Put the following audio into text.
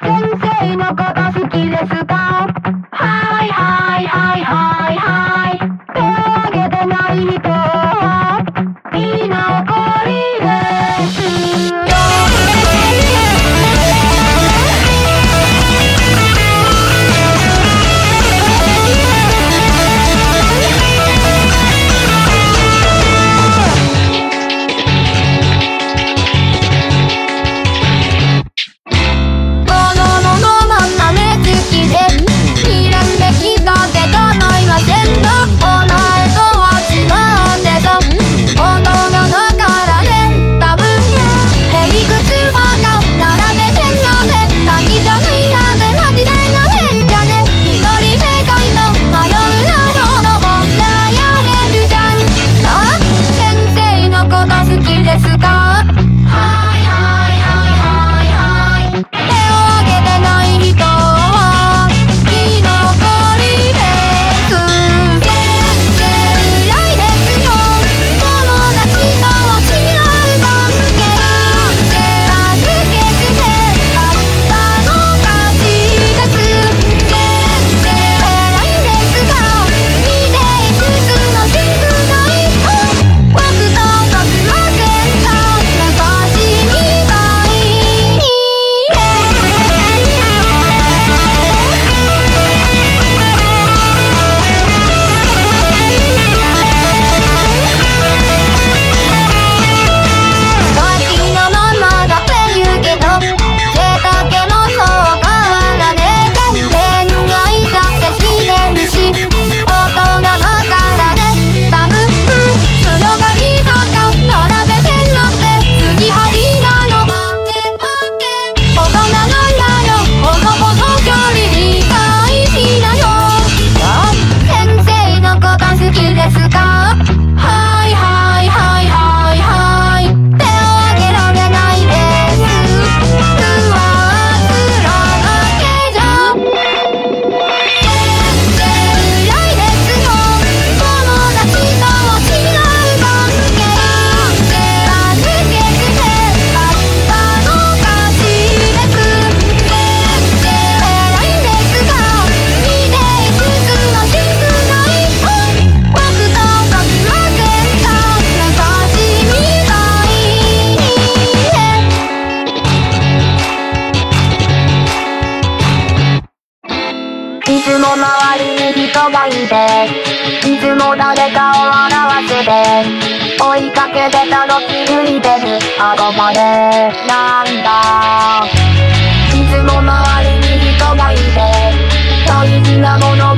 先生のこと好きですか？はいはいはいはいはい。手を挙げてない人りに人がいていつも誰かを笑わせて。追いかけてたの気づいてる。顎まで。なんだ。いつも周りに人がいて。大事なもの